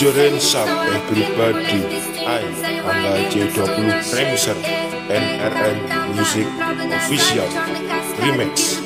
Endurance up everybody I Angga J20 Remixer NRN Music Official Remix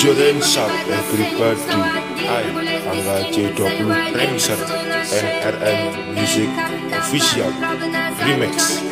Jorin Sharp Everybody I Angga J20 Remixer NRN Music Official Remix